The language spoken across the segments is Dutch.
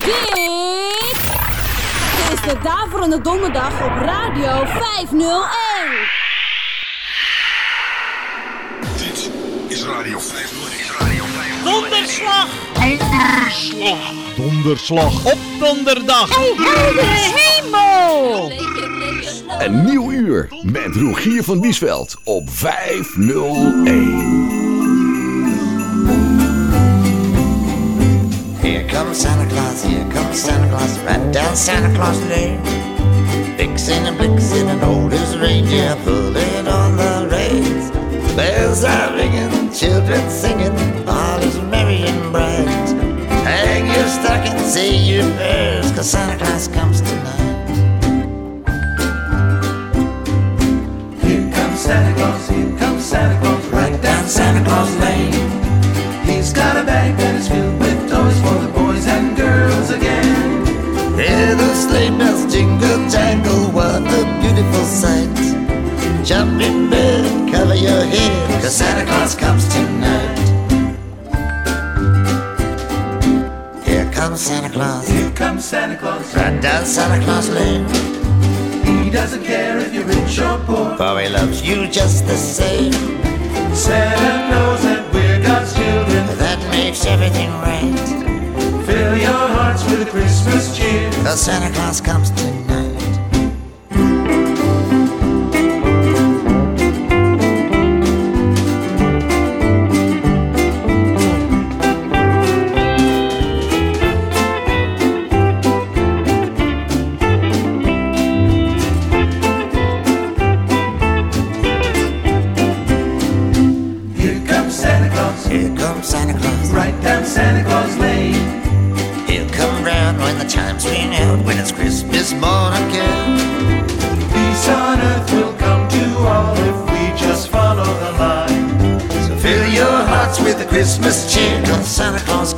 Dit is de Daverende Donderdag op Radio 501. Dit is Radio 501. Is Radio 501. Donderslag! Donderslag. Donderslag. Op donderdag! hemel! Een nieuw uur met Rogier van Diesveld op 501. Comes Santa Claus, here comes Santa Claus, right down Santa Claus Lane. Fixing and blixing and old as reindeer pulling on the reins. Bells are ringing, children singing, all is merry and bright. Hang your stocking, say your prayers, cause Santa Claus comes tonight. Here comes Santa Claus, here comes Santa Claus, right down Santa Claus Lane. He's got a bag that is filled sleigh bells jingle jangle, what a beautiful sight. Jump in bed cover your head, cause Santa Claus comes tonight. Here comes Santa Claus, Here comes Santa Claus, right down Santa Claus Lane. he doesn't care if you're rich or poor. For he loves you just the same. Santa knows that we're God's children. That makes everything right. Fill your hearts with a Christmas cheer. Cause Santa Claus comes tonight. Here comes Santa Claus, Here comes Santa Claus. right down Santa Claus Lane. He'll come chimes ring out, when it's Christmas morning again. Peace on earth will come to all if we just follow the line. So fill your hearts with the Christmas cheer, cause Santa Claus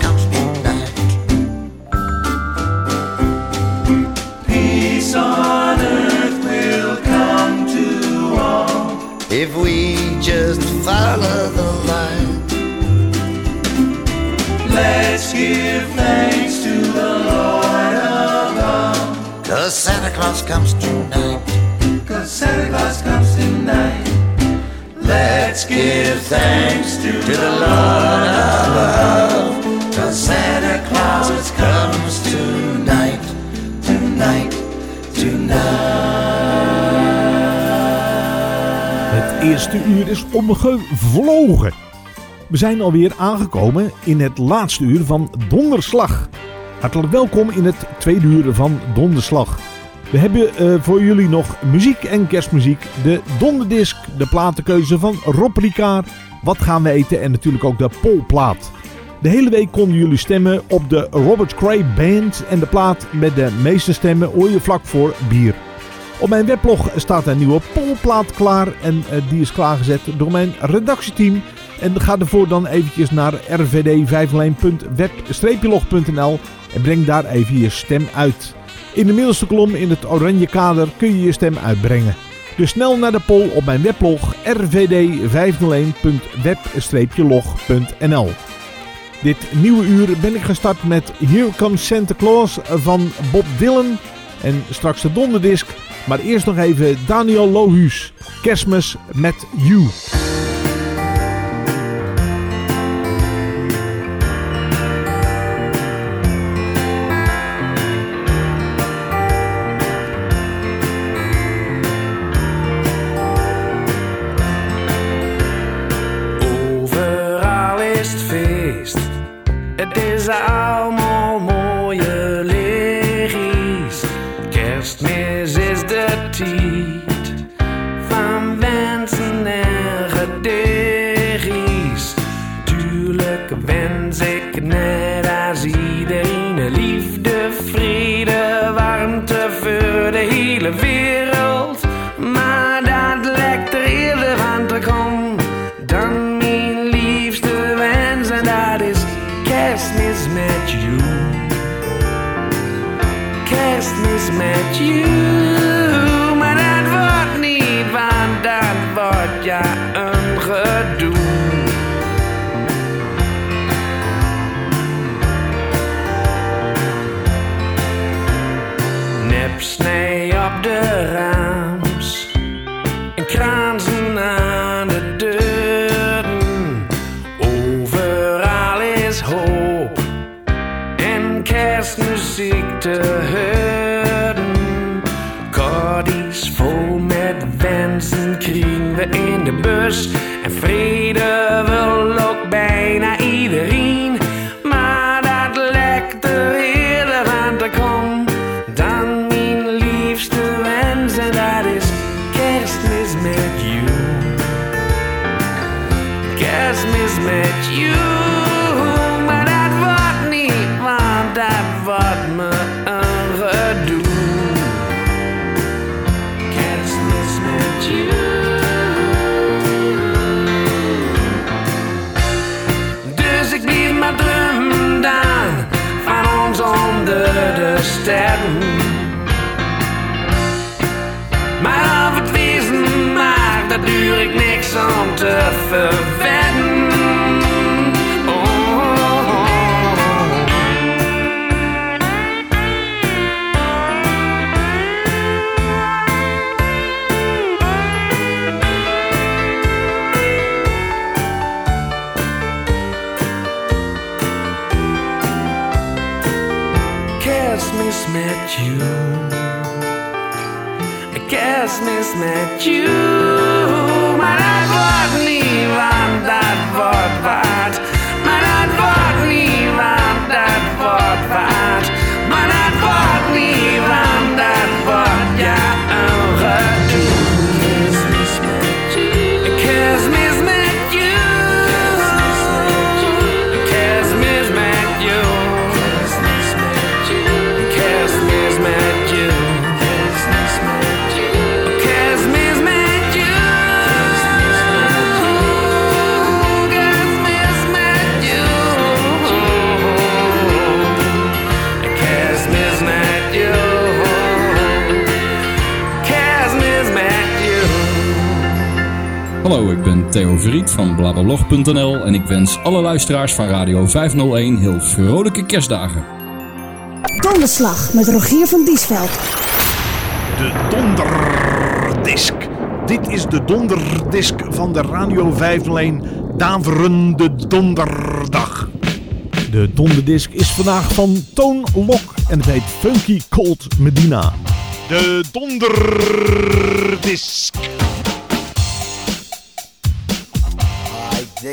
thanks to, the Lord above. Cause Santa Claus comes tonight. Tonight. Tonight. Het eerste uur is omgevlogen. We zijn alweer aangekomen in het laatste uur van Donderslag. Hartelijk welkom in het tweede uur van Donderslag. We hebben eh, voor jullie nog muziek en kerstmuziek, de donderdisc, de platenkeuze van Rob Ricard, wat gaan we eten en natuurlijk ook de polplaat. De hele week konden jullie stemmen op de Robert Cray Band en de plaat met de meeste stemmen hoor je vlak voor bier. Op mijn weblog staat een nieuwe polplaat klaar en eh, die is klaargezet door mijn redactieteam. En ga ervoor dan eventjes naar rvd501.web-log.nl en breng daar even je stem uit. In de middelste kolom in het oranje kader kun je je stem uitbrengen. Dus snel naar de poll op mijn weblog rvd501.web-log.nl Dit nieuwe uur ben ik gestart met Here Comes Santa Claus van Bob Dylan en straks de donderdisc. Maar eerst nog even Daniel Lohuus, Kerstmis met You. Maar of het wezen maakt, daar duur ik niks om te verwennen. Theo Verriet van blablablog.nl en ik wens alle luisteraars van Radio 501 heel vrolijke kerstdagen. Donderslag met Rogier van Diesveld. De donderdisk. Dit is de donderdisk van de Radio 501 Daverende Donderdag. De donderdisk is vandaag van Toon Lok en het heet Funky Cold Medina. De donderdisk.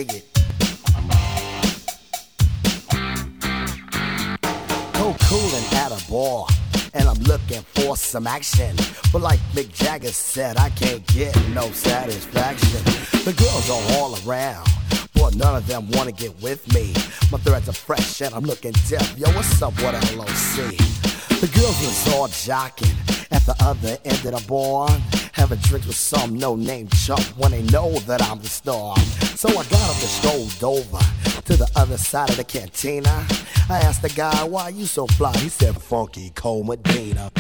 Dig it. Coolin' at a bar, and I'm looking for some action. But like Mick Jagger said, I can't get no satisfaction. The girls are all around. But none of them wanna get with me. My threads are fresh and I'm looking deaf. Yo, what's up with LOC? The girls was all jocking at the other end of the bar. Having drinks with some no-name chump when they know that I'm the star. So I got up and strolled over to the other side of the cantina. I asked the guy, why you so fly? He said, funky Cole Medina.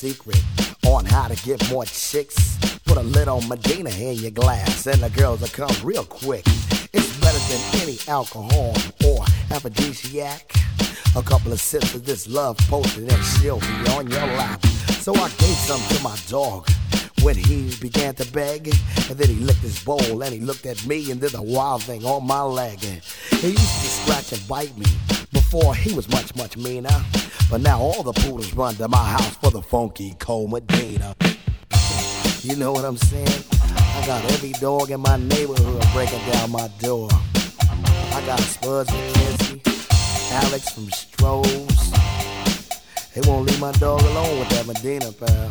Secret on how to get more chicks. Put a little Medina in your glass, and the girls will come real quick. It's better than any alcohol or aphrodisiac. A couple of sips of this love potion, and she'll be on your lap. So I gave some to my dog when he began to beg. And then he licked his bowl and he looked at me and did a wild thing on my leg. He used to scratch and bite me before he was much, much meaner. But now all the poodles run to my house for the funky Cole Medina. You know what I'm saying? I got every dog in my neighborhood breaking down my door. I got Spuds McKenzie, Alex from Strohs. They won't leave my dog alone with that Medina, pal.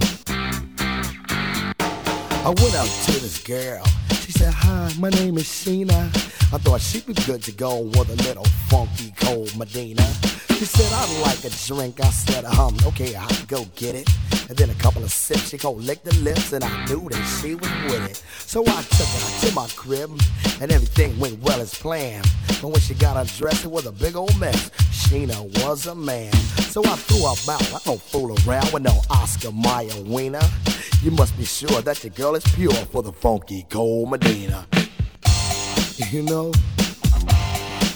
I went out to this girl. She said, Hi, my name is Sheena. I thought she'd be good to go with a little funky cold Medina. She said, I'd like a drink. I said, um, okay, I'll go get it. And then a couple of sips, she go lick the lips, and I knew that she was with it. So I took her to my crib, and everything went well as planned. But when she got undressed, it was a big old mess. Sheena was a man. So I threw her out. I don't fool around with no Oscar Mayer wiener. You must be sure that your girl is pure for the funky cold Medina. You know,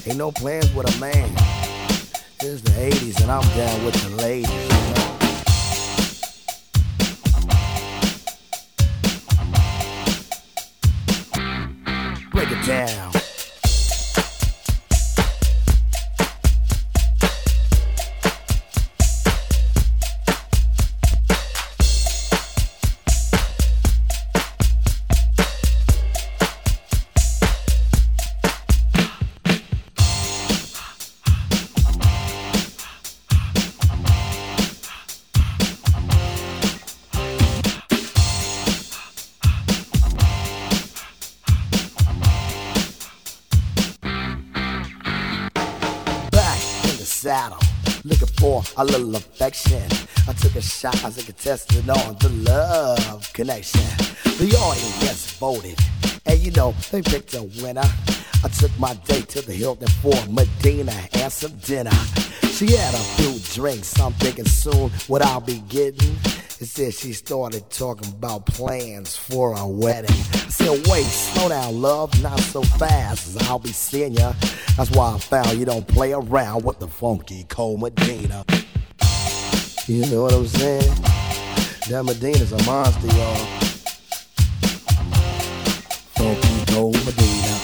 ain't no plans with a man. It's the 80s and I'm down with the ladies. Break it down. A little affection. I took a shot as a contestant on the love connection. The audience voted, and you know they picked a winner. I took my date to the Hilton for Medina and some dinner. She had a few drinks, I'm thinking soon what I'll be getting. It said she started talking about plans for a wedding. I said, wait, slow down, love, not so fast, as I'll be seeing ya. That's why I found you don't play around with the funky Cole Medina. You know what I'm saying? That Medina's a monster, y'all. Funky Cole Medina.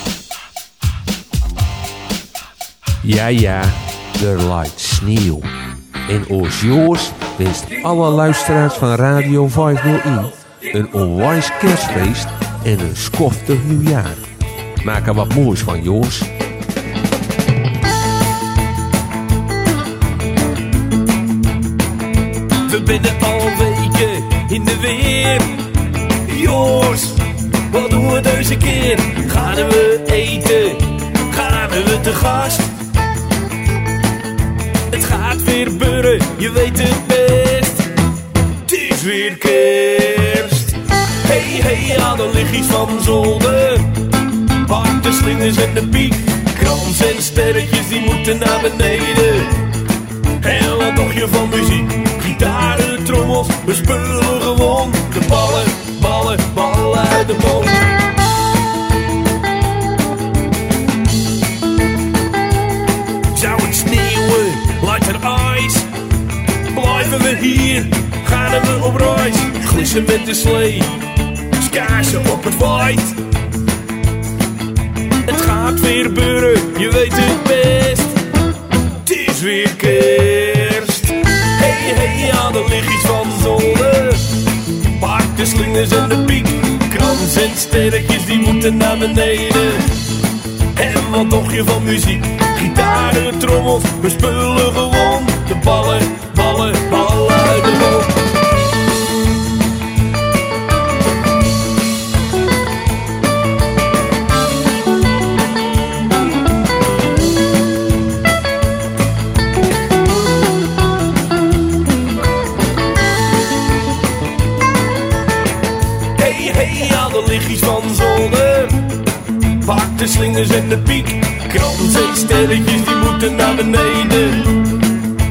Ja, ja, er lijkt sneeuw. En ons Joost wenst alle luisteraars van Radio 501 een onwijs kerstfeest en een schoftig nieuwjaar. Maak er wat moois van, Joost. We binnen al weken in de weer. Joos, wat doen we deze keer? Gaan we eten? Gaan we te gast? Het gaat weer burren, je weet het best. Het is weer kerst. Hey, hey, aan de lichtjes van zolder. Pak de slingers en de piek. Krans en sterretjes, die moeten naar beneden. We spullen gewoon. De ballen, ballen, ballen uit de boom. Zou het sneeuwen, lijkt ijs? Blijven we hier, gaan we op reis? Glissen met de slee, skaarsen op het waait. Het gaat weer buren, je weet het best. Het is weer kerst. Hey, hey, aan de lichtjes van zolder. Pak de slingers en de piek. Krans en sterretjes, die moeten naar beneden. En wat dacht je van muziek? Gitaren, trommels, we spullen gewoon. De ballen, ballen, ballen Slingers en de piek. Krans en sterretjes, die moeten naar beneden.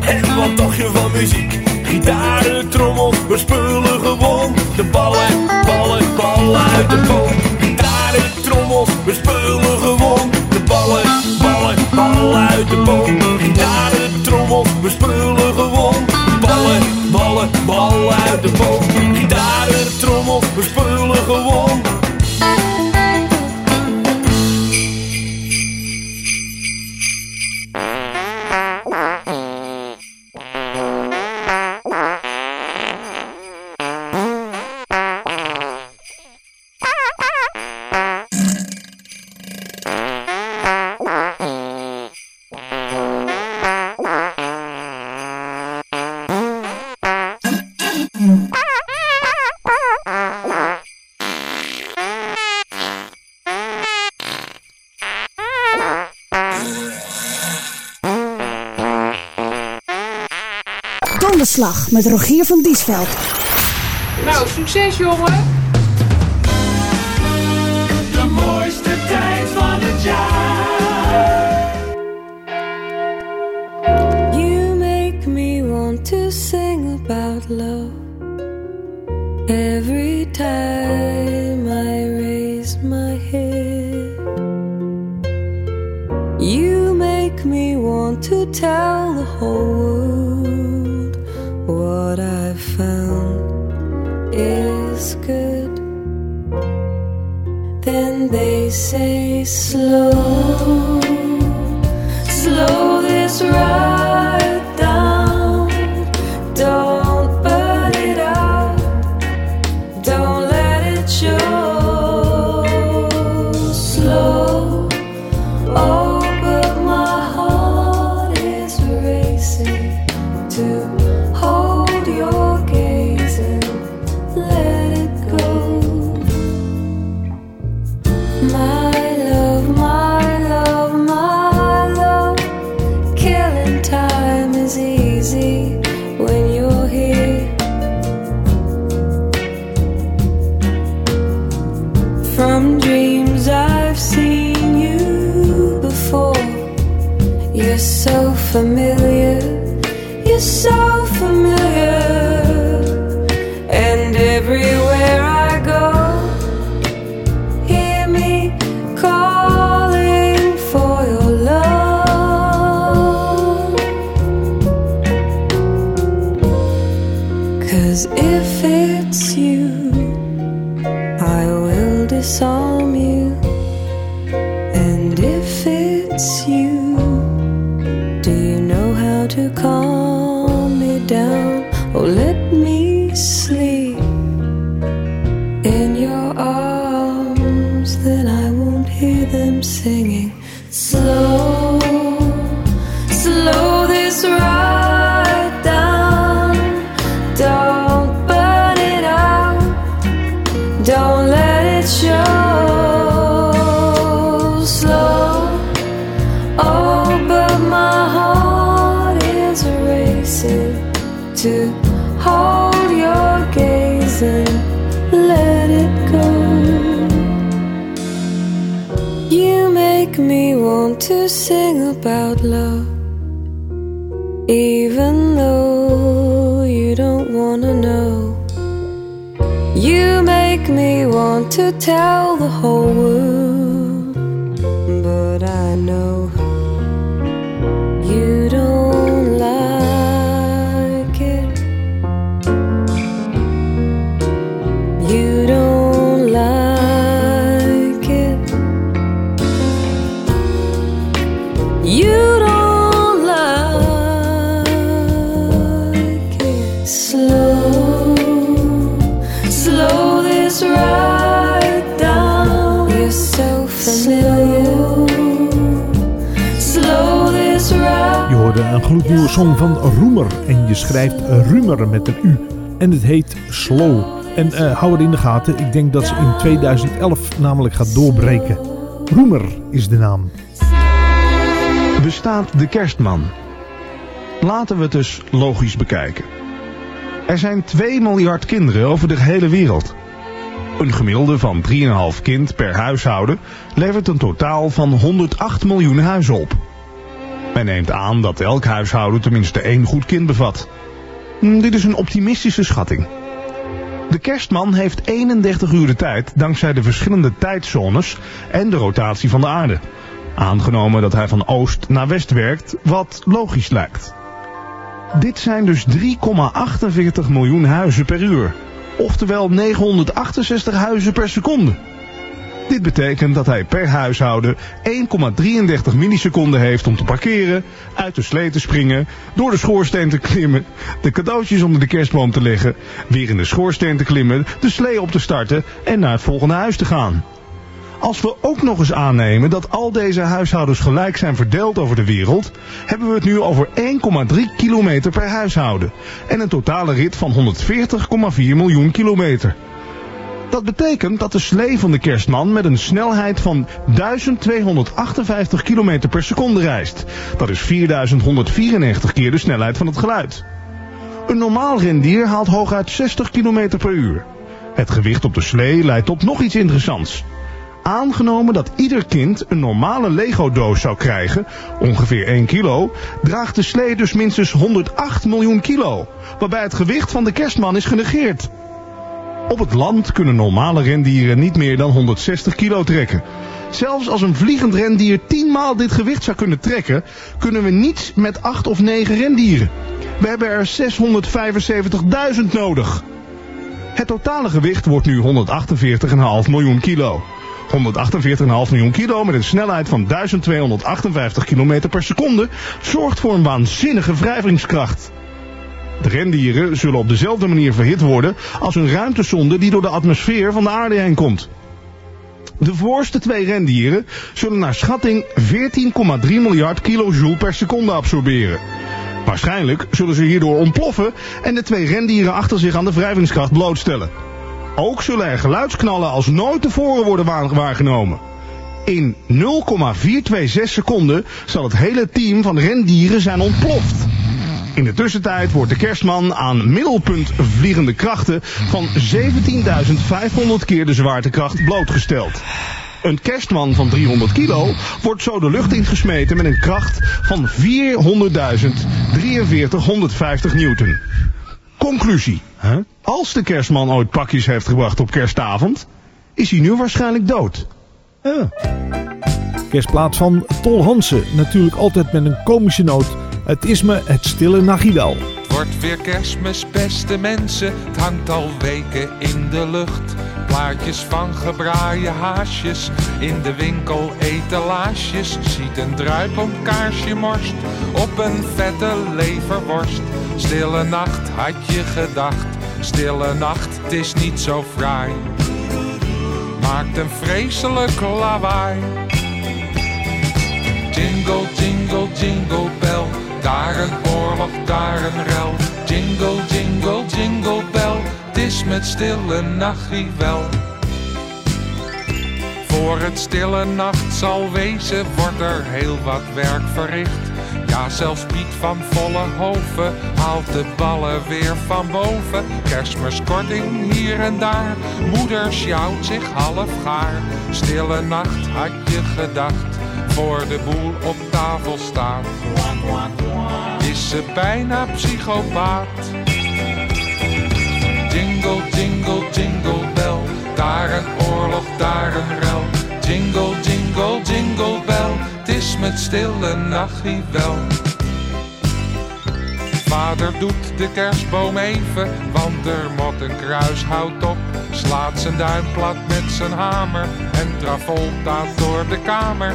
En wat dacht je van muziek? Gitaren, trommels, we spullen gewoon. De ballen, ballen, ballen uit de boom. Gitaren, trommels, we spullen gewoon. De ballen, ballen, ballen uit de boom. Gitaren, trommels, we spullen gewoon. Ballen, ballen, ballen uit de boom. Gitaren, Donderslag met Rogier van Diesveld. Nou, succes jongen! De mooiste tijd van het jaar. You make me want to sing about love every time I raise my head. You make make me want to tell the whole say, slow, hear tell the whole van Roemer. En je schrijft Rumer met een U. En het heet Slow. En eh, hou het in de gaten. Ik denk dat ze in 2011 namelijk gaat doorbreken. Roemer is de naam. Bestaat de kerstman? Laten we het dus logisch bekijken. Er zijn 2 miljard kinderen over de hele wereld. Een gemiddelde van 3,5 kind per huishouden levert een totaal van 108 miljoen huizen op. Men neemt aan dat elk huishouden tenminste één goed kind bevat. Hm, Dit is een optimistische schatting. De kerstman heeft 31 uur de tijd dankzij de verschillende tijdzones en de rotatie van de aarde. Aangenomen dat hij van oost naar west werkt, wat logisch lijkt. Dit zijn dus 3,48 miljoen huizen per uur. Oftewel 968 huizen per seconde. Dit betekent dat hij per huishouden 1,33 milliseconden heeft om te parkeren, uit de slee te springen, door de schoorsteen te klimmen, de cadeautjes onder de kerstboom te leggen, weer in de schoorsteen te klimmen, de slee op te starten en naar het volgende huis te gaan. Als we ook nog eens aannemen dat al deze huishoudens gelijk zijn verdeeld over de wereld, hebben we het nu over 1,3 kilometer per huishouden en een totale rit van 140,4 miljoen kilometer. Dat betekent dat de slee van de kerstman met een snelheid van 1258 km per seconde reist. Dat is 4194 keer de snelheid van het geluid. Een normaal rendier haalt hooguit 60 km per uur. Het gewicht op de slee leidt tot nog iets interessants. Aangenomen dat ieder kind een normale Lego-doos zou krijgen, ongeveer 1 kilo, draagt de slee dus minstens 108 miljoen kilo, waarbij het gewicht van de kerstman is genegeerd. Op het land kunnen normale rendieren niet meer dan 160 kilo trekken. Zelfs als een vliegend rendier 10 maal dit gewicht zou kunnen trekken, kunnen we niets met 8 of 9 rendieren. We hebben er 675.000 nodig. Het totale gewicht wordt nu 148,5 miljoen kilo. 148,5 miljoen kilo met een snelheid van 1258 km per seconde zorgt voor een waanzinnige wrijvingskracht. De rendieren zullen op dezelfde manier verhit worden als een ruimtesonde die door de atmosfeer van de aarde heen komt. De voorste twee rendieren zullen naar schatting 14,3 miljard kilojoule per seconde absorberen. Waarschijnlijk zullen ze hierdoor ontploffen en de twee rendieren achter zich aan de wrijvingskracht blootstellen. Ook zullen er geluidsknallen als nooit tevoren worden waar- waargenomen. In 0,426 seconden zal het hele team van rendieren zijn ontploft. In de tussentijd wordt de kerstman aan middelpunt vliegende krachten van 17.500 keer de zwaartekracht blootgesteld. Een kerstman van 300 kilo wordt zo de lucht ingesmeten met een kracht van 400.04350 newton. Conclusie. Als de kerstman ooit pakjes heeft gebracht op kerstavond, is hij nu waarschijnlijk dood. Kerstplaat van Tol Hansen. Natuurlijk altijd met een komische noot. Het is me het stille nachtje wel. Het wordt weer kerstmis, beste mensen. Het hangt al weken in de lucht. Plaatjes van gebraaide haasjes. In de winkel etalages. Ziet een druipend kaarsje morst. Op een vette leverworst. Stille nacht had je gedacht. Stille nacht, het is niet zo fraai. Maakt een vreselijk lawaai. Jingle, jingle, jingle bell. Daar een oorlog, daar een rel. Jingle, jingle, jingle bell. Het is met stille nachtje wel. Voor het stille nacht zal wezen, wordt er heel wat werk verricht. Ja, zelfs Piet van Vollenhoven haalt de ballen weer van boven. Kerstmiskorting hier en daar, moeder sjouwt zich half gaar. Stille nacht had je gedacht, voor de boel op tafel staat. Ze bijna psychopaat? Jingle, jingle, jingle bell. Daar een oorlog, daar een rel. Jingle, jingle, jingle bell. Het is met stille nachtje wel. Vader doet de kerstboom even, want er moet een kruishout op. Slaat zijn duim plat met zijn hamer en Travoltaat door de kamer.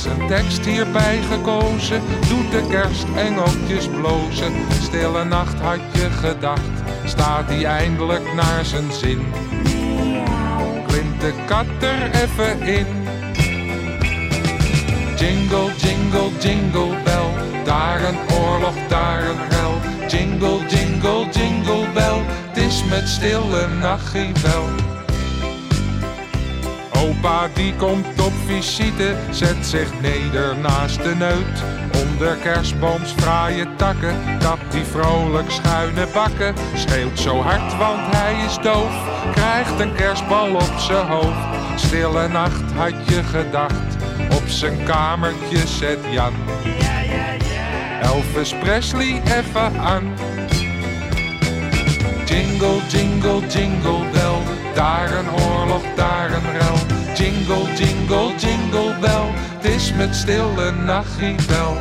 En zijn tekst hierbij gekozen, doet de kerstengeltjes blozen. Stille nacht had je gedacht, staat hij eindelijk naar zijn zin. Klimt de kat er even in. Jingle, jingle, jingle bell. Daar een oorlog, daar een rel. Jingle, jingle, jingle bell. Het is met stille nachtje wel. Opa die komt op visite, zet zich neder naast de neut. Onder kerstbooms fraaie takken, tapt die vrolijk schuine bakken. Schreeuwt zo hard, want hij is doof, krijgt een kerstbal op zijn hoofd. Stille nacht had je gedacht, op zijn kamertje zet Jan. Elvis Presley even aan. Jingle, jingle, jingle bell. Daar een oorlog, daar een rel. Jingle, jingle, jingle bell. Het is met stille nachtje wel.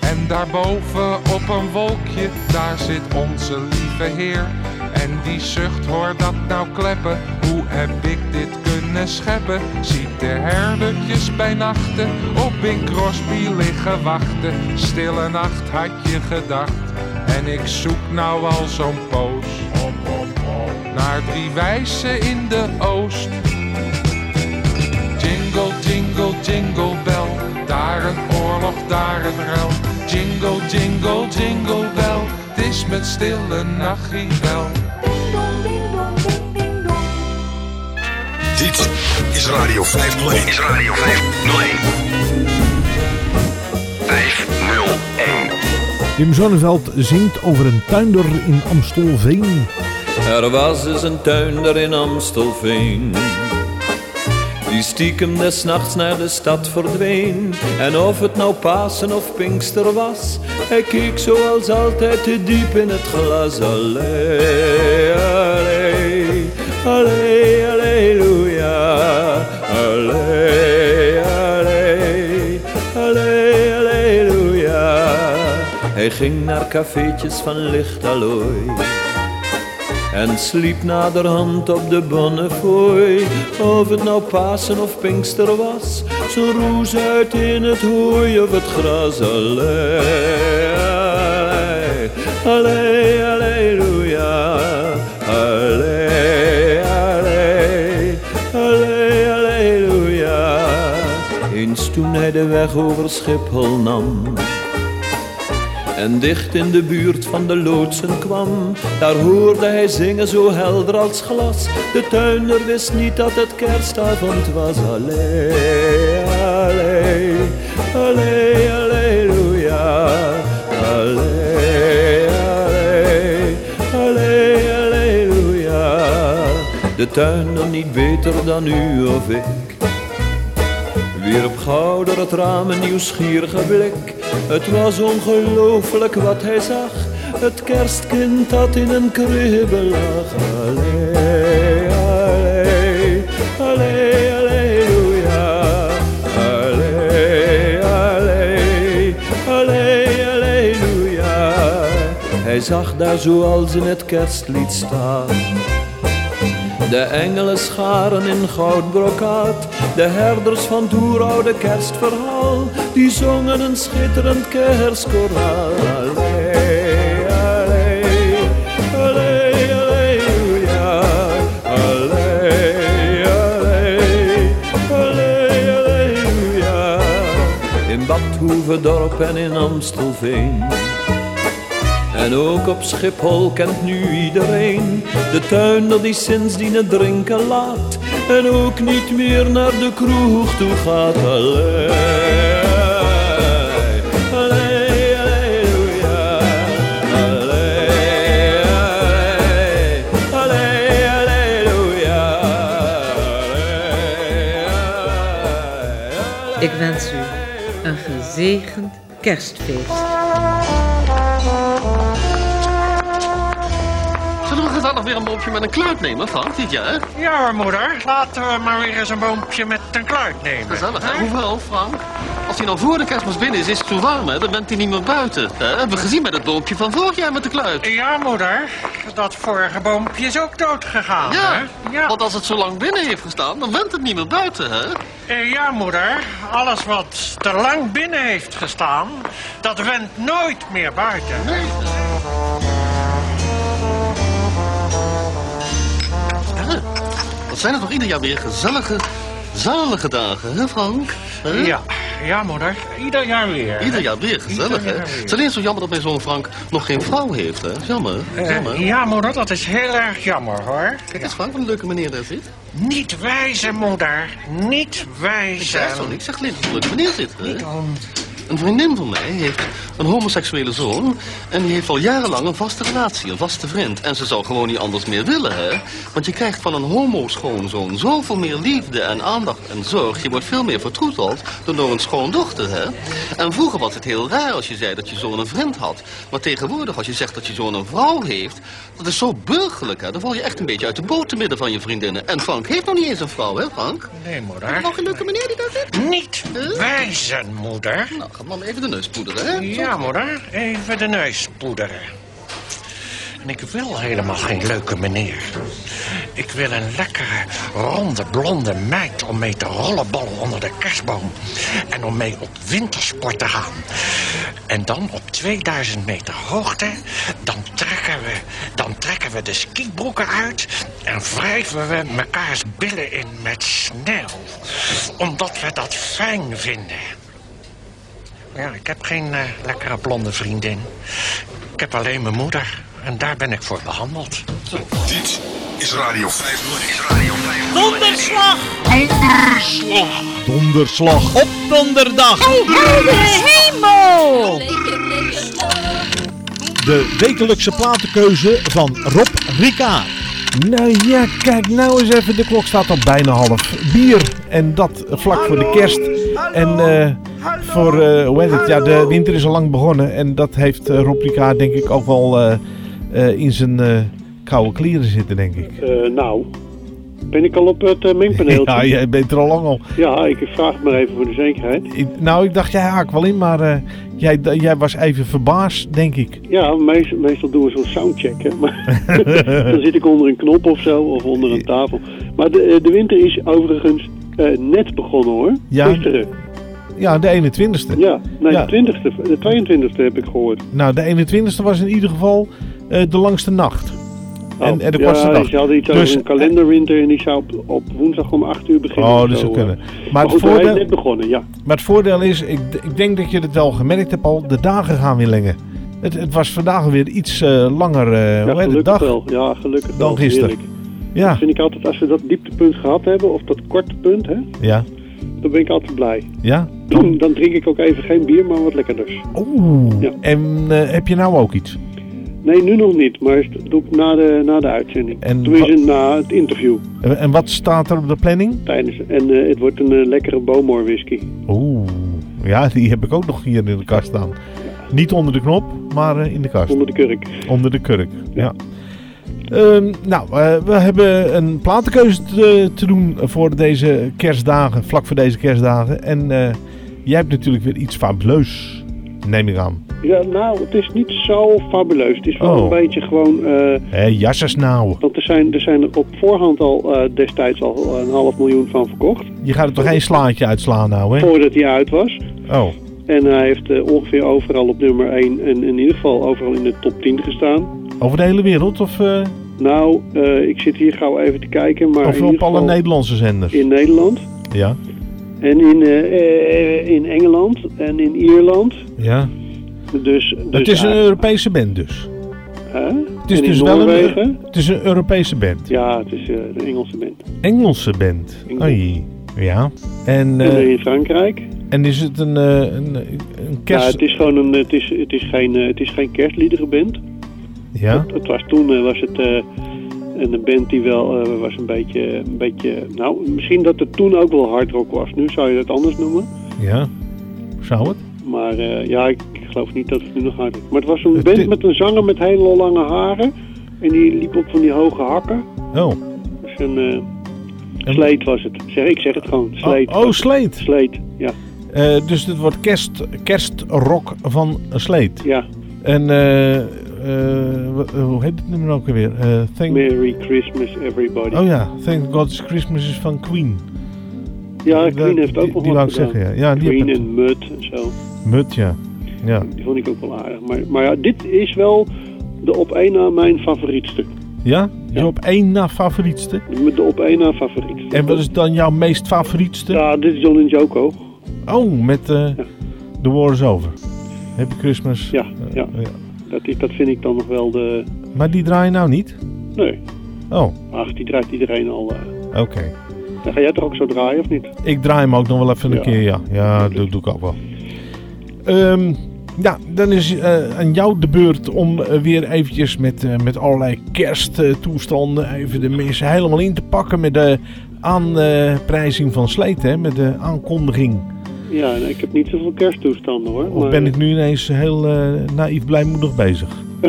En daarboven op een wolkje, daar zit onze lieve Heer. En die zucht, hoor dat nou kleppen. Hoe heb ik dit kunnen scheppen? Ziet de herdertjes bij nachten op Bing Crosby liggen wachten. Stille nacht had je gedacht. En ik zoek nou al zo'n poos. Naar drie wijzen in de oost. Jingle, jingle, jingle bell. Daar een oorlog, daar een rel. Jingle, jingle, jingle bell. Het is met stille nachtje wel. Dit is Radio 501. Is Radio 501. 501. Wim Zonneveld zingt over een tuinder in Amstelveen. Er was eens een tuinder in Amstelveen. Die stiekem des nachts naar de stad verdween. En of het nou Pasen of Pinkster was, hij keek zoals altijd te diep in het glas. Allee, allee, allee, alleluia. Hij ging naar cafeetjes van lichtallooi en sliep naderhand op de Bonnefoy. Of het nou Pasen of Pinkster was, zo roes uit in het hooi of het gras. Allee, allee, alleluia. Allee, allee, allee, alleluia. Eens toen hij de weg over Schiphol nam en dicht in de buurt van de loodsen kwam. Daar hoorde hij zingen zo helder als glas. De tuinder wist niet dat het kerstavond was. Allee, allee, allee, alleluia. Allee, allee, allee, alleluia. De tuinder niet beter dan u of ik. Wierp gauw door het raam een nieuwsgierige blik. Het was ongelooflijk wat hij zag. Het kerstkind dat in een kribbe lag. Allee, allee, allee, alleluia. Allee, allee, allee, alleluia. Hij zag daar zoals in het kerstlied staan. De engelen scharen in goudbrokaat, de herders van het kerstverhaal, die zongen een schitterend kerstkoraal. Allee, allee, allee, alleluia. Allee, allee, allee. In en in Amstelveen. En ook op Schiphol kent nu iedereen de tuinder die sindsdien het drinken laat. En ook niet meer naar de kroeg toe gaat. Allee, gezegend kerstfeest. Zullen we gezellig weer een boompje met een kluit nemen, Frank, dit jaar? Ja hoor, moeder. Laten we maar weer eens een boompje met een kluit nemen. Gezellig, hè? Hoewel, Frank, als hij nou voor de kerstmis binnen is, is het zo warm, hè? Dan bent hij niet meer buiten. Hè? Hebben we gezien met het boompje van vorig jaar met de kluit. Ja, moeder. Dat vorige boompje is ook dood gegaan, Ja, hè? want als het zo lang binnen heeft gestaan, dan bent het niet meer buiten, hè? Eh, ja, moeder. Alles wat te lang binnen heeft gestaan, dat went nooit meer buiten. Hè? Wat zijn het toch ieder jaar weer gezellige, zalige dagen, hè, Frank? Hè? Ja, ja, moeder. Ieder jaar weer. Ieder jaar weer, gezellig, hè? Het is alleen zo jammer dat mijn zoon Frank nog geen vrouw heeft, hè? Jammer, Eh, jammer. ja, moeder, dat is heel erg jammer, hoor. Kijk eens, Frank, wat een leuke meneer daar zit. Niet wijzen, moeder. Niet Ik wijzen. zeg zo niet, ik zeg alleen dat een leuke meneer zit, hè? Een vriendin van mij heeft een homoseksuele zoon... en die heeft al jarenlang een vaste relatie, een vaste vriend. En ze zou gewoon niet anders meer willen, hè? Want je krijgt van een homo-schoonzoon zoveel meer liefde en aandacht en zorg. Je wordt veel meer vertroeteld dan door een schoondochter, hè? En vroeger was het heel raar als je zei dat je zoon een vriend had. Maar tegenwoordig, als je zegt dat je zoon een vrouw heeft... dat is zo burgerlijk, hè? Dan val je echt een beetje uit de boot te midden van je vriendinnen. En Frank heeft nog niet eens een vrouw, hè, Frank? Nee, moeder. Nog een leuke meneer die daar zit? Niet wijzen, moeder. Nou, man even de neus poederen, hè? Ja, moeder. Even de neus poederen. En ik wil helemaal geen leuke meneer. Ik wil een lekkere, ronde, blonde meid om mee te rollenballen onder de kerstboom. En om mee op wintersport te gaan. En dan op 2000 meter hoogte, dan trekken we, dan trekken we de skibroeken uit... en wrijven we mekaars billen in met sneeuw. Omdat we dat fijn vinden. Ja, ik heb geen eh, lekkere blonde vriendin. Ik heb alleen mijn moeder. En daar ben ik voor behandeld. Dit is Radio 501. Is Radio 501. Donderslag! Donderslag! Donderslag! Op donderdag! de hemel! De wekelijkse platenkeuze van Rob Rika. Nou ja, kijk nou eens even. De klok staat al bijna half bier. En dat vlak voor de kerst. En eh, voor, eh, hoe heet het? Ja, de winter is al lang begonnen. En dat heeft uh, Rob Ricard denk ik ook wel eh, eh, in zijn eh, koude kleren zitten, denk ik. Eh, nou, ben ik al op het mengpaneel? Ja, jij bent er al lang al. Ja, ik vraag het maar even voor de zekerheid. Ik- nou, ik dacht, jij haakt wel in, maar eh, jij, jij was even verbaasd, denk ik. Ja, meestal, meestal doen we zo'n soundcheck, hè. Maar dan zit ik onder een knop of zo, of onder een tafel. Maar de, eh, de winter is overigens eh, net begonnen, hoor. Ja. Gisteren. Ja, de 21ste. Ja, nee, Ja. de 20ste, de 22ste heb ik gehoord. Nou, de 21ste was in ieder geval eh, de langste nacht. en, en de ja, kortste dag. ze hadden iets Dus- over een kalenderwinter en die zou op, op woensdag om 8 uur beginnen. Oh, dat zo, zou eh. kunnen. Maar, Maar het goed, hij is voordeel- net begonnen, ja. Maar het voordeel is, ik, ik denk dat je het wel gemerkt hebt al, de dagen gaan weer lengen. Het, het was vandaag weer iets eh, langer, eh Ja, hoe heet het, dag wel. Ja, gelukkig dan wel. gisteren. Heerlijk. Ja. Dat vind ik altijd, als we dat dieptepunt gehad hebben, of dat korte punt, hè, Ja, dan ben ik altijd blij. ja. Dan, dan drink ik ook even geen bier, maar wat lekkerders. Oeh. Ja. En eh, heb je nou ook iets? Nee, nu nog niet, maar dat doe ik na de, na de uitzending. En Tenminste, na het interview. En, wat staat er op de planning? Tijdens, en eh, het wordt een eh, lekkere Bowmore whisky. Oeh. Ja, die heb ik ook nog hier in de kast staan. Niet onder de knop, maar in de kast. Onder de kurk. Onder de kurk, ja. Ehm, nou, eh, we hebben een platenkeuze te, te doen voor deze kerstdagen, vlak voor deze kerstdagen. En eh, jij hebt natuurlijk weer iets fabuleus, neem ik aan. Ja, nou, het is niet zo fabuleus. Het is wel Oh. een beetje gewoon... Hé, jassers nou. want er zijn, er zijn er op voorhand al destijds al een half miljoen van verkocht. Je gaat er toch geen slaatje uitslaan nou, hè? Voordat hij uit was. Oh, En hij heeft ongeveer overal op nummer 1 en in ieder geval overal in de top 10 gestaan. Over de hele wereld of, eh, Nou, eh, ik zit hier gauw even te kijken, maar of op alle Nederlandse zenders? in Nederland. Ja, En in, eh, in Engeland en in Ierland. ja. Dus, dus het is een Europese band dus. hè? Het is dus wel Noorwegen. een, het is een Europese band. Ja, het is een Engelse band. Engelse band. Oei, ja. En, En in Frankrijk. en is het een, een, een Ja, kerst... het is gewoon een, het is, het is geen, het is geen kerstliederenband. Ja? Het, het was toen eh, was het eh, een band die wel eh, was een beetje, een beetje, nou misschien dat het toen ook wel hardrock was. Nu zou je dat anders noemen. Ja. Zou het? Maar eh, ja, ik, ik geloof niet dat het nu nog hard is. Maar het was een band met een zanger met hele lange haren. En die liep op van die hoge hakken. Oh. Dus een eh sleet was het. Zeg, ik zeg het gewoon. Sleet. Oh, oh Sleet. Sleet, ja. Eh, dus het wordt kerst, kerstrock van Sleet. Ja. En eh, eh, hoe heet het nummer ook alweer? Eh, thank... Merry Christmas everybody. Oh ja, Thank God's Christmas is van Queen. Ja, Queen heeft ook nog die wat zeggen, ja. Ja, die Queen en Mud en zo. Mut, ja. ja. Die vond ik ook wel aardig. Maar, maar ja, dit is wel de op één na mijn favorietste. Ja? Is op één na favorietste? De op één na favorietste. En wat is dan jouw meest favorietste? Ja, dit is John en Joko. Oh, met eh The War is Over. Happy Christmas. Ja, Eh, ja. Dat, is, dat vind ik dan nog wel de... Maar die draai je nou niet? Nee. Oh, Ach, die draait iedereen al. eh. oké. Dan ga jij toch ook zo draaien, of niet? Ik draai hem ook nog wel even een Ja. keer, ja. Ja, dat doe ik ook wel. Ehm, ja, dan is eh, aan jou de beurt om eh, weer eventjes met, met allerlei kersttoestanden even de mensen helemaal in te pakken met de aanprijzing van Sleet, hè, met de aankondiging. Ja, ik heb niet zoveel kersttoestanden hoor. Of maar- ben ik nu ineens heel eh, naïef blijmoedig bezig?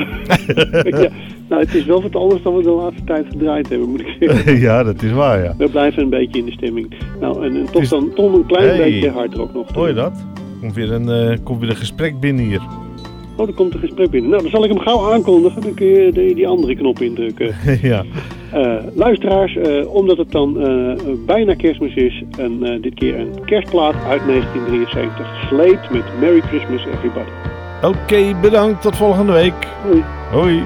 ja, nou, het is wel wat anders dan we de laatste tijd gedraaid hebben, moet ik zeggen. ja, dat is waar, ja. We blijven een beetje in de stemming. Nou, en, en toch Is- dan toch een klein Hey. beetje hardrock nog. Hoor je dat? Komt weer een, eh, komt weer een gesprek binnen hier. Oh, er komt een gesprek binnen. Nou, dan zal ik hem gauw aankondigen. Dan kun je die, die andere knop indrukken. ja. Eh, luisteraars, eh, omdat het dan eh, bijna kerstmis is. En eh, dit keer een kerstplaat uit 1973. Slate met Merry Christmas Everybody. Oké, bedankt. Tot volgende week. Hoi. Hoi.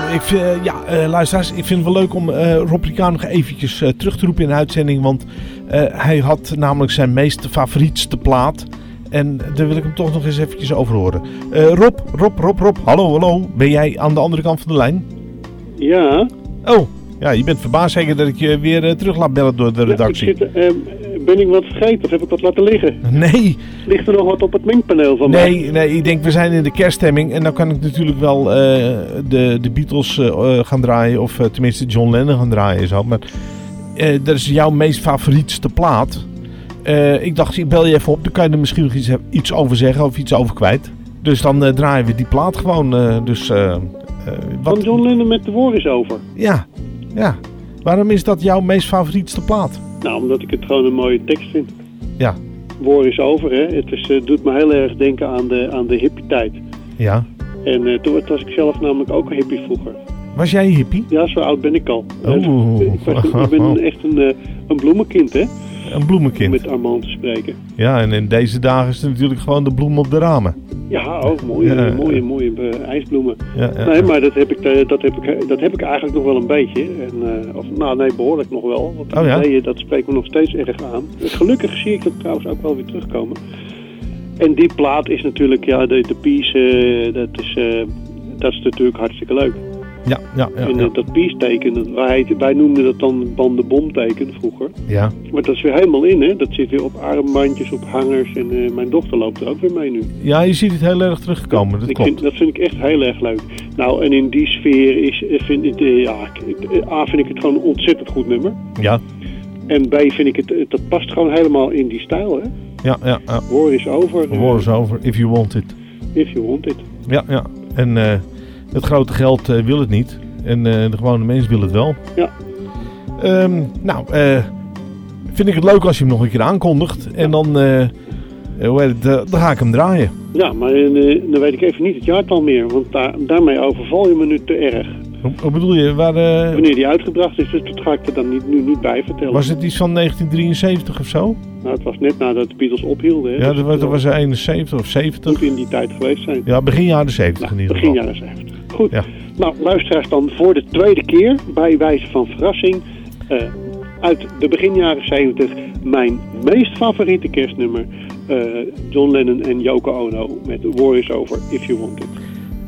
Heb, ik eh, ja, eh, luisteraars, ik vind het wel leuk om eh Rob Ricard nog eventjes terug te roepen in de uitzending. Want hij had namelijk zijn meest favorietste plaat. En daar wil ik hem toch nog eens eventjes over horen. Rob, Rob, Rob, Rob, hallo, hallo. Ben jij aan de andere kant van de lijn? Ja. Oh, ja, je bent verbaasd zeker dat ik je weer terug laat bellen door de Ik redactie. zit, eh, ben ik wat vergeten of heb ik wat laten liggen? Nee. Ligt er nog wat op het mengpaneel van mij? Nee, nee, ik denk we zijn in de kerststemming en dan kan ik natuurlijk wel eh, de, de Beatles eh, eh, gaan draaien of tenminste John Lennon gaan draaien en zo. Maar dat is jouw meest favorietste plaat. Ik dacht, ik bel je even op, dan kan je er misschien nog iets, iets over zeggen of iets over kwijt. Dus dan draaien we die plaat gewoon. dus, wat, Van John Lennon met de woord is over. Ja, ja. Waarom is dat jouw meest favorietste plaat? Nou, omdat ik het gewoon een mooie tekst vind. Ja, War is over, hè. Het is, eh, doet me heel erg denken aan de, aan de hippie-tijd. ja. En eh, toen was ik zelf namelijk ook een hippie vroeger. Was jij hippie? Ja, zo oud ben ik al. Oh. Ik, was, ik ben een- echt een, eh, een bloemenkind, hè. Een bloemenkind. Om met Armand te spreken. Ja, en in deze dagen is het natuurlijk gewoon de bloem op de ramen. Ja, ook mooie, Ja. mooie, mooie eh, ijsbloemen. Ja, ja, nee, maar dat heb, ik, eh, dat, heb ik, dat heb ik eigenlijk nog wel een beetje. En, eh, of, nou, nee, behoorlijk nog wel. Want Oh nee, dat spreekt me nog steeds erg aan. Gelukkig zie ik dat trouwens ook wel weer terugkomen. En die plaat is natuurlijk, ja, de, de eh, dat, is, dat is natuurlijk hartstikke leuk. Ja, ja, ja. en eh, dat dat- wij, wij noemden dat dan bandenbomteken vroeger. Ja. Maar dat is weer helemaal in, hè. Dat zit weer op armbandjes, op hangers. En eh, mijn dochter loopt er ook weer mee nu. Ja, je ziet het heel erg terugkomen. Dat klopt. vind, dat vind ik echt heel erg leuk. Nou, en in die sfeer is, eh, vind ik, ja, A vind ik het gewoon een ontzettend goed nummer. Ja, En B vind ik het, dat past gewoon helemaal in die stijl, hè. ja, ja. ja. War is over. War is over, if you want it. If you want it. Ja, ja. En het grote geld eh, wil het niet. En eh, de gewone mens wil het wel. Ja. Ehm, nou, eh, vind ik het leuk als je hem nog een keer aankondigt. En dan, hoe heet het, dan ga ik hem draaien. Ja, maar dan weet ik even niet het jaartal meer. Want daar, daarmee overval je me nu te erg. Hoe, bedoel je? Waar, eh, Wanneer die uitgebracht is, dus dat ga ik er dan niet, nu niet bij vertellen. was het iets van 1973 of zo? Nou, het was net nadat de Beatles ophielden. Hè. Ja, Dus dat was, dat was 71 of 70. moet in die tijd geweest zijn. Ja, begin jaren 70 in ieder Begin geval. jaren 70. Goed. Ja. Nou, luisteraars dan voor de tweede keer, bij wijze van verrassing, eh, uit de begin jaren 70, mijn meest favoriete kerstnummer. eh, John Lennon en Yoko Ono met War is Over, If You Want It.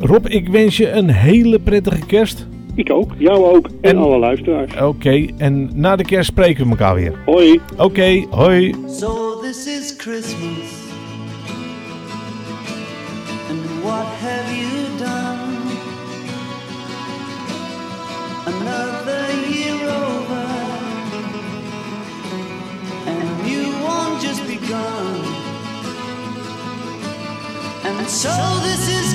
Rob, ik wens je een hele prettige kerst. Ik ook, jou ook en, alle luisteraars. Oké, en na de kerst spreken we elkaar weer. Hoi. Oké, hoi. So this is Christmas. And what have you done? Another year over. And you won't just begun. And so this is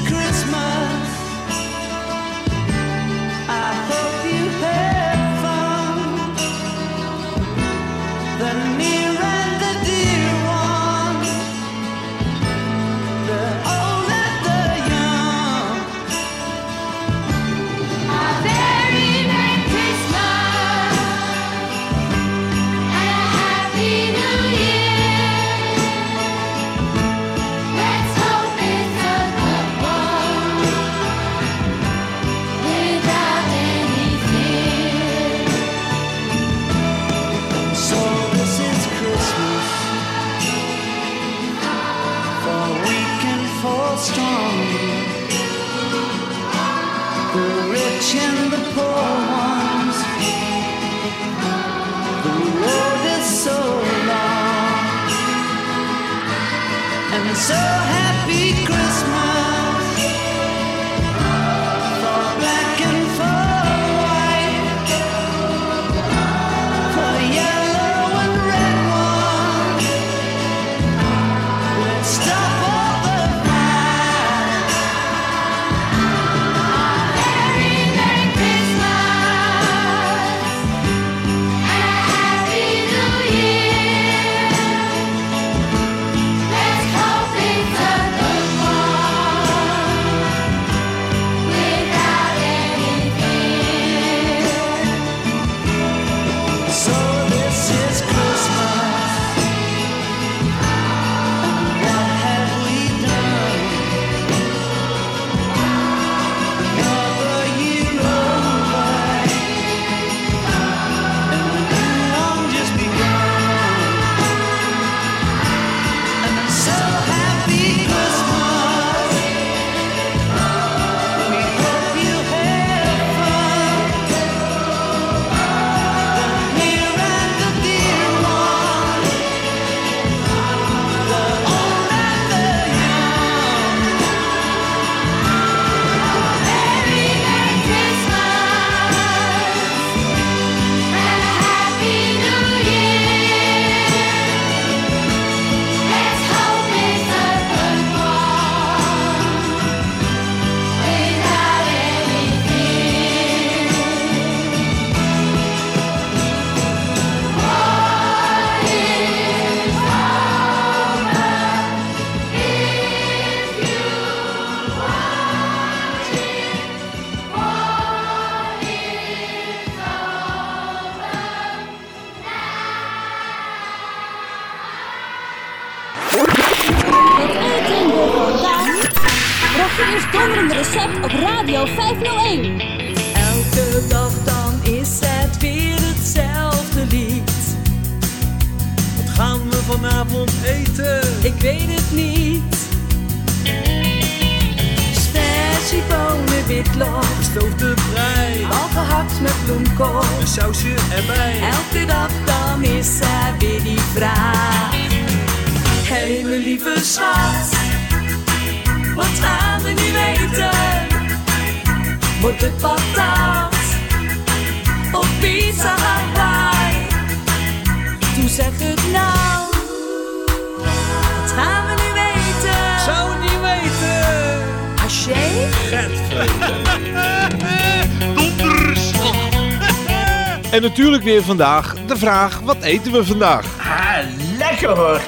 vandaag de vraag, wat eten we vandaag? Ah, lekker hoor.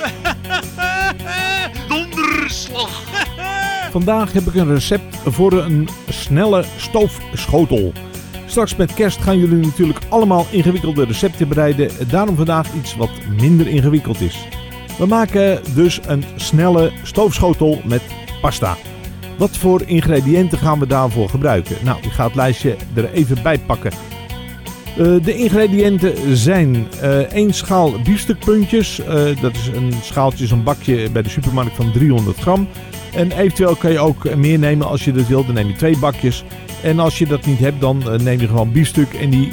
Donderslag. Vandaag heb ik een recept voor een snelle stoofschotel. Straks met kerst gaan jullie natuurlijk allemaal ingewikkelde recepten bereiden. Daarom vandaag iets wat minder ingewikkeld is. We maken dus een snelle stoofschotel met pasta. Wat voor ingrediënten gaan we daarvoor gebruiken? Nou, ik ga het lijstje er even bij pakken. Eh, de ingrediënten zijn eh 1 schaal biefstukpuntjes. Eh, dat is een schaaltje, zo'n bakje bij de supermarkt van 300 gram. En eventueel kan je ook meer nemen als je dat wilt. Dan neem je twee bakjes. En als je dat niet hebt, dan neem je gewoon biefstuk en die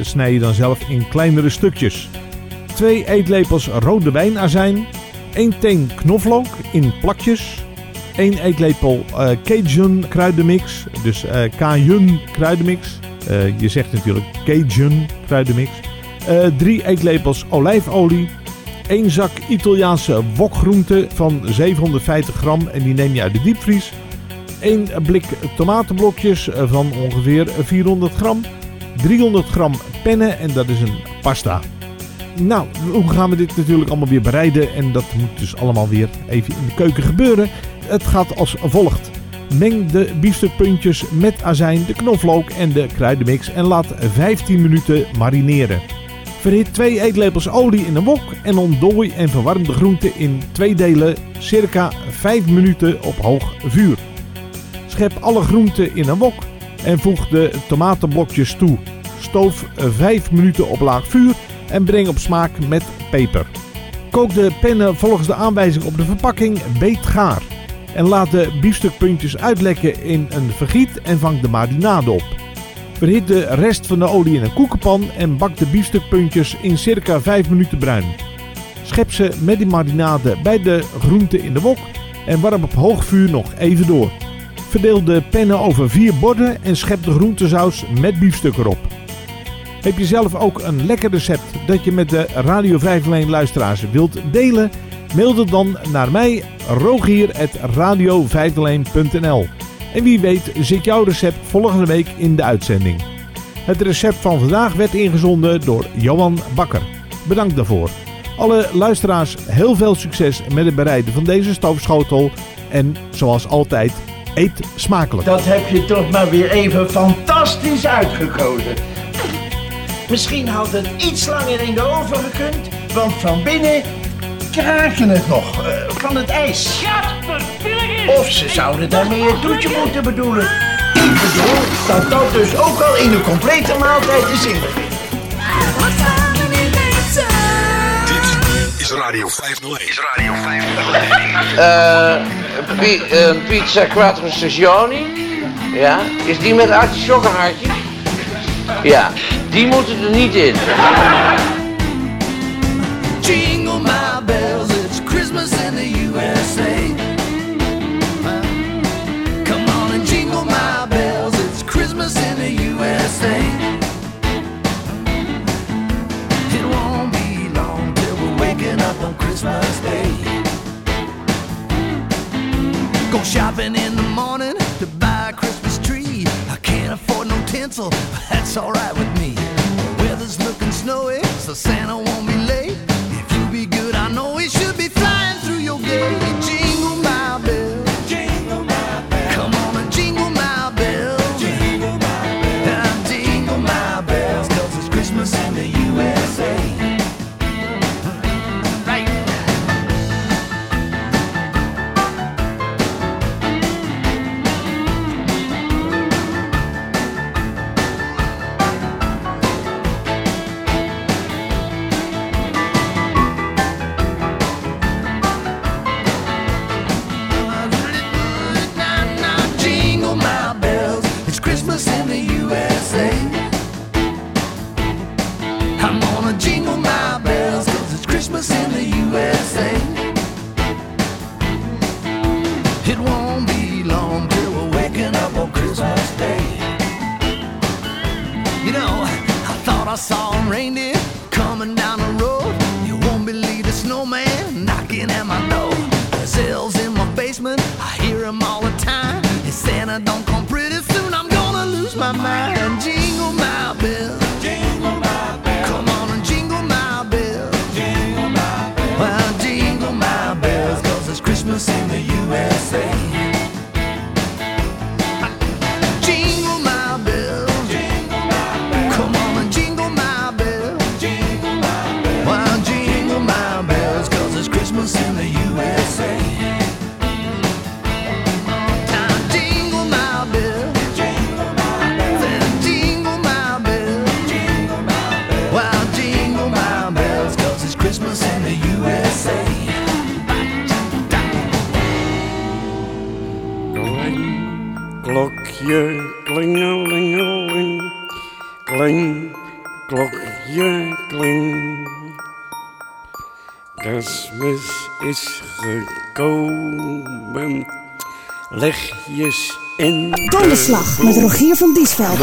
snij je dan zelf in kleinere stukjes. 2 eetlepels rode wijnazijn. 1 teen knoflook in plakjes. 1 eetlepel Cajun kruidenmix. Dus Cajun kruidenmix. Eh, je zegt natuurlijk Cajun kruidenmix. 3 eetlepels olijfolie. 1 zak Italiaanse wokgroenten van 750 gram en die neem je uit de diepvries. 1 blik tomatenblokjes eh, van ongeveer 400 gram. 300 gram pennen en dat is een pasta. Nou, hoe gaan we dit natuurlijk allemaal weer bereiden? En dat moet dus allemaal weer even in de keuken gebeuren. Het gaat als volgt. Meng de biefstukpuntjes met azijn, de knoflook en de kruidenmix en laat 15 minuten marineren. Verhit 2 eetlepels olie in een wok en ontdooi en verwarm de groenten in twee delen circa 5 minuten op hoog vuur. Schep alle groenten in een wok en voeg de tomatenblokjes toe. Stoof 5 minuten op laag vuur en breng op smaak met peper. Kook de pennen volgens de aanwijzing op de verpakking beetgaar. En laat de biefstukpuntjes uitlekken in een vergiet en vang de marinade op. Verhit de rest van de olie in een koekenpan en bak de biefstukpuntjes in circa 5 minuten bruin. Schep ze met die marinade bij de groenten in de wok en warm op hoog vuur nog even door. Verdeel de pennen over vier borden en schep de groentesaus met biefstuk erop. Heb je zelf ook een lekker recept dat je met de Radio 501 luisteraars wilt delen? Mail het dan naar mij, rogier.radio501.nl En wie weet zit jouw recept volgende week in de uitzending. Het recept van vandaag werd ingezonden door Johan Bakker. Bedankt daarvoor. Alle luisteraars heel veel succes met het bereiden van deze stoofschotel. En zoals altijd, eet smakelijk. Dat heb je toch maar weer even fantastisch uitgekozen. Misschien had het iets langer in de oven gekund, want van binnen kraken het nog eh, van het ijs. Of ze zouden daarmee het toetje moeten bedoelen. Ik bedoel dat dat dus ook al in een complete maaltijd te zien is. Wat gaan we nu eten? Dit is Radio 501. Is Radio 501. Eh, pi- eh, pizza quattro stagioni. Ja, is die met artisjokkenhartjes? Ja, die moeten er niet in. Shopping in the morning to buy a Christmas tree. I can't afford no tinsel, but that's alright with me. The weather's looking snowy, so Santa won't be late. Klokje, kling. Kerstmis is gekomen, lichtjes in Donderslag de met Rogier van Diesveld.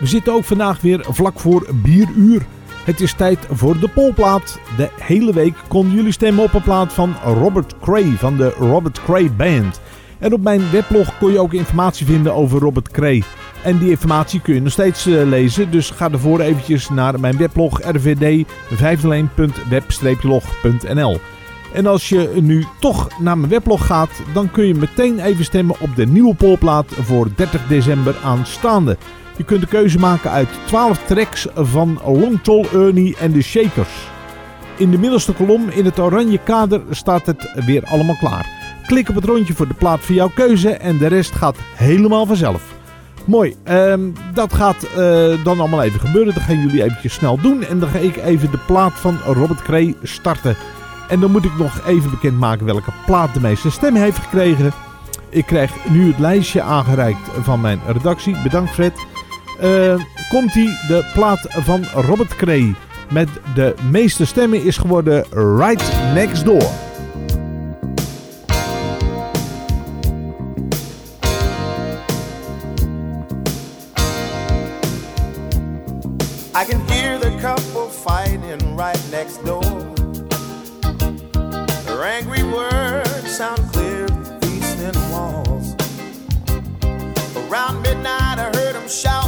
We zitten ook vandaag weer vlak voor bieruur. Het is tijd voor de polplaat. De hele week konden jullie stemmen op een plaat van Robert Cray van de Robert Cray Band. En op mijn weblog kon je ook informatie vinden over Robert Cray. En die informatie kun je nog steeds eh, lezen, dus ga ervoor eventjes naar mijn weblog rvd501.web-log.nl. En als je nu toch naar mijn weblog gaat, dan kun je meteen even stemmen op de nieuwe polplaat voor 30 december aanstaande. Je kunt de keuze maken uit 12 tracks van Long Tall Ernie en de Shakers. In de middelste kolom in het oranje kader staat het weer allemaal klaar. Klik op het rondje voor de plaat van jouw keuze en de rest gaat helemaal vanzelf. Mooi, ehm, dat gaat eh, dan allemaal even gebeuren. Dat gaan jullie eventjes snel doen. En dan ga ik even de plaat van Robert Cray starten. En dan moet ik nog even bekendmaken welke plaat de meeste stemmen heeft gekregen. Ik krijg nu het lijstje aangereikt van mijn redactie. Bedankt Fred. Eh, komt ie, de plaat van Robert Cray met de meeste stemmen is geworden Right Next Door. I can hear the couple fighting right next door. Their angry words sound clear these thin walls. Around midnight, I heard them shout,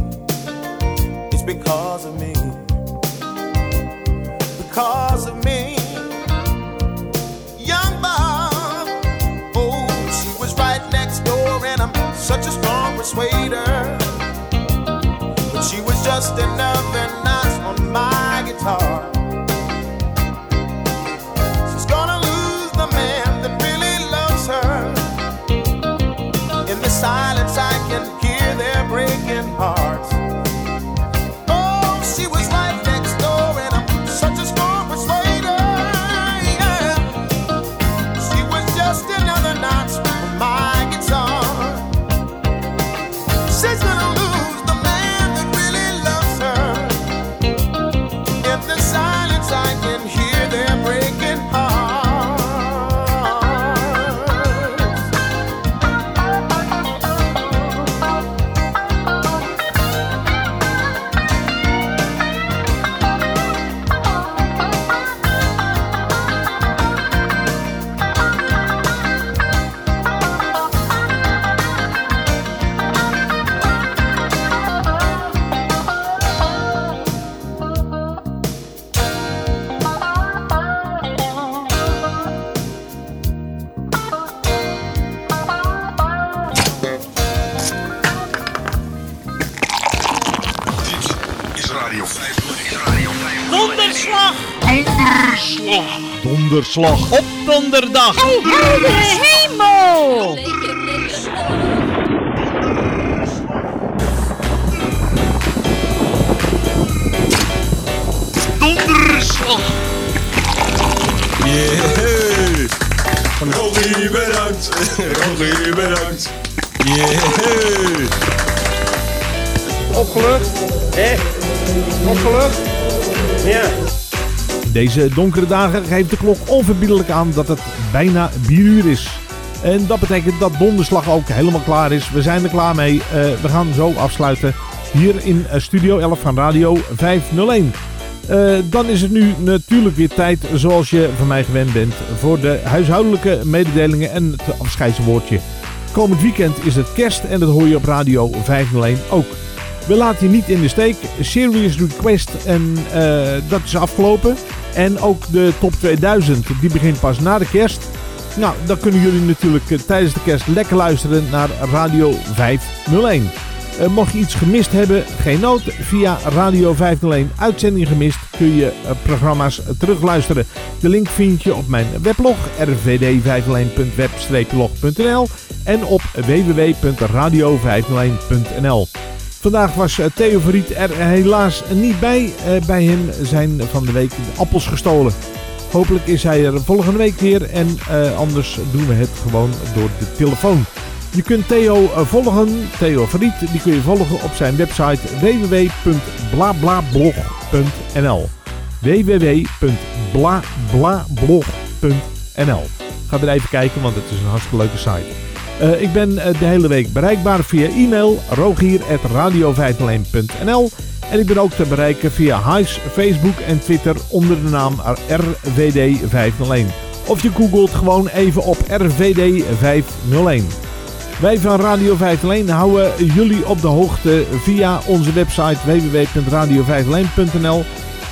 Such a strong persuader. But she was just another notch on my guitar. Radio 501. Is Radio 501. Donderslag! Donderslag! Donderslag. Op donderdag! Hey, heldere hemel! Donderslag! Yeah! Rogie, bedankt! Rogie, bedankt! Yeah! Opgelucht? Hé? Opgelucht? Ja. Deze donkere dagen geeft de klok onverbiddelijk aan dat het bijna 4 uur is. En dat betekent dat donderslag ook helemaal klaar is. We zijn er klaar mee. Eh, we gaan zo afsluiten hier in eh, Studio 11 van Radio 501. Eh, dan is het nu natuurlijk weer tijd, zoals je van mij gewend bent, voor de huishoudelijke mededelingen en het afscheidswoordje. Komend weekend is het kerst en dat hoor je op Radio 501 ook. We laten je niet in de steek. Serious Request en eh, dat is afgelopen. En ook de top 2000, die begint pas na de kerst. Nou, dan kunnen jullie natuurlijk eh, tijdens de kerst lekker luisteren naar Radio 501. Eh, mocht je iets gemist hebben, geen nood. Via Radio 501 uitzending gemist kun je programma's terugluisteren. De link vind je op mijn weblog rvd501.web-log.nl en op www.radio501.nl. Vandaag was eh, Theo Verriet er helaas niet bij. Eh, Bij hem zijn van de week de appels gestolen. Hopelijk is hij er volgende week weer en eh, anders doen we het gewoon door de telefoon. Je kunt Theo volgen, Theo Verriet, die kun je volgen op zijn website www.blablablog.nl www.blablablog.nl Ga er even kijken, want het is een hartstikke leuke site. Eh, ik ben eh, de hele week bereikbaar via e-mail rogier.radio501.nl en ik ben ook te bereiken via Hives, Facebook en Twitter onder de naam RVD501. Of je googelt gewoon even op RVD501. Wij van Radio 501 houden jullie op de hoogte via onze website www.radio501.nl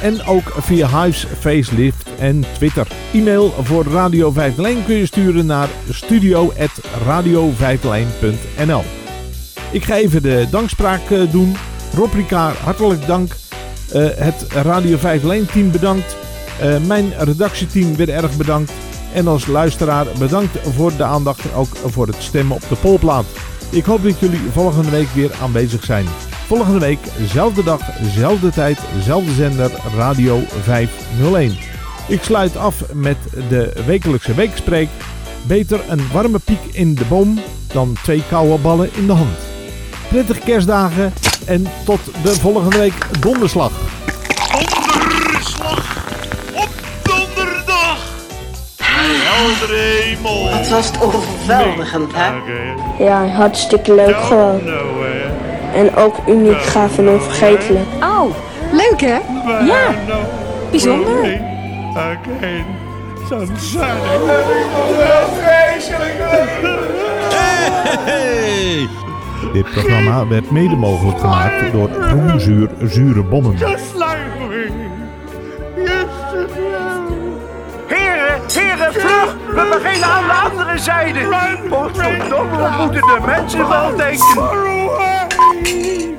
en ook via Hives, Facelift en Twitter. E-mail voor Radio 501 kun je sturen naar studio.radio501.nl Ik ga even de dankspraak eh, doen. Rob hartelijk dank. Eh, het Radio 501 team bedankt. Eh, mijn redactieteam weer erg bedankt. En als luisteraar bedankt voor de aandacht en ook voor het stemmen op de polplaat. Ik hoop dat jullie volgende week weer aanwezig zijn. Volgende week, zelfde dag, zelfde tijd, zelfde zender, Radio 501. Ik sluit af met de wekelijkse weekspreek. Beter een warme piek in de boom dan twee koude ballen in de hand. Prettige kerstdagen en tot de volgende week donderslag. Donderslag! Op donderdag! Heldere hemel! Wat was het overweldigend, hè? Ja, hartstikke leuk gewoon. En ook uniek, gaaf en onvergetelijk. Oh, leuk hè? Ja, bijzonder. Hey! Dit programma werd mede mogelijk gemaakt door Groenzuur Zure Bommen. Just like me. Yes, Heren, heren, vlug! We beginnen aan de andere zijde. Potverdomme, wat moeten de mensen wel denken? You.